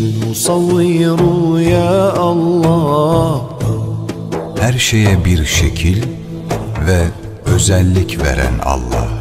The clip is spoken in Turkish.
المصور يا الله Her şeye bir şekil ve özellik veren Allah.